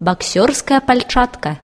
боксёрская пальчатка.